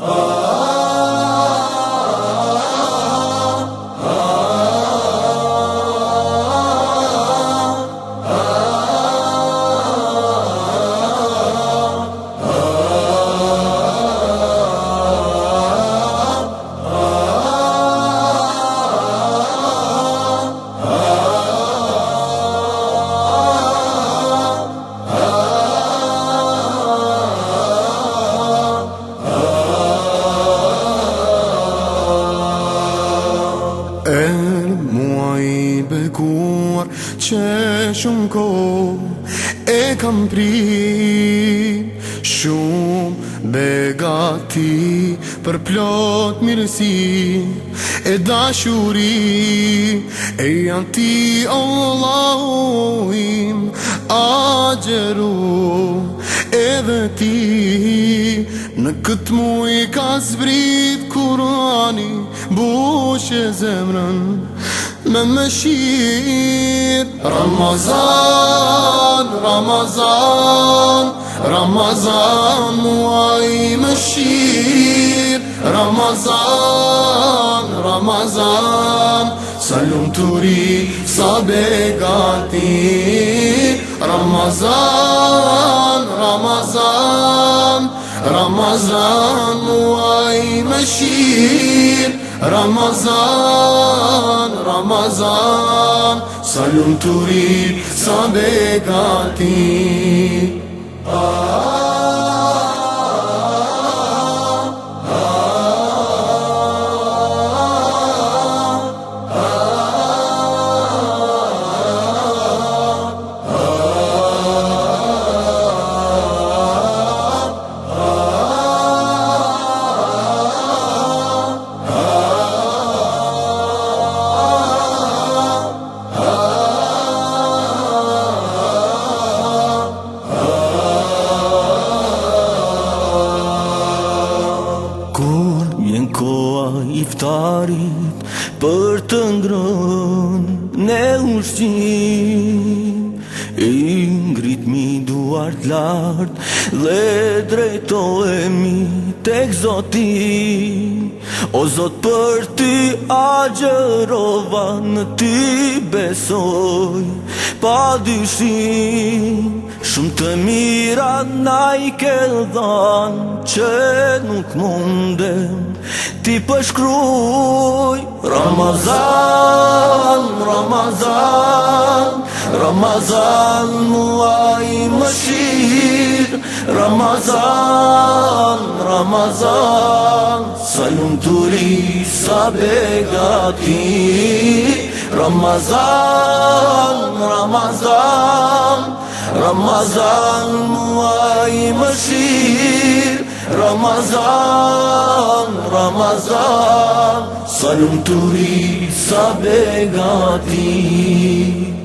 Oh. që shumë ko e kam prit Shumë gati për plot mirësi e dashuri E janë ti o lahuim a gjeru edhe ti Në këtë muj ka zbrit kurani bushe zemrën Më më Ramazan, Ramazan Ramazan, mua i Ramazan, Ramazan Salum turi, sab e gati Ramazan, Ramazan Ramazan muaj me shir Ramazan, Ramazan Sa lumë të rrit, sa begatin a ah. iftarit Për të ngrën Ne ushqim I ngrit mi duart lart Dhe drejtojemi Tek zoti O zot për ti gjërova Në ti besoj Pa dyshim Shumë të mirat Na i ke dhanë Që nuk mundem ti pëshkruj Ramazan, Ramazan Ramazan mua i më shirë Ramazan, Ramazan Sa lumë të ri, sa begati Ramazan, Ramazan Ramazan mua i më shirë Ramazan, Ramazan, salum turi sa begatim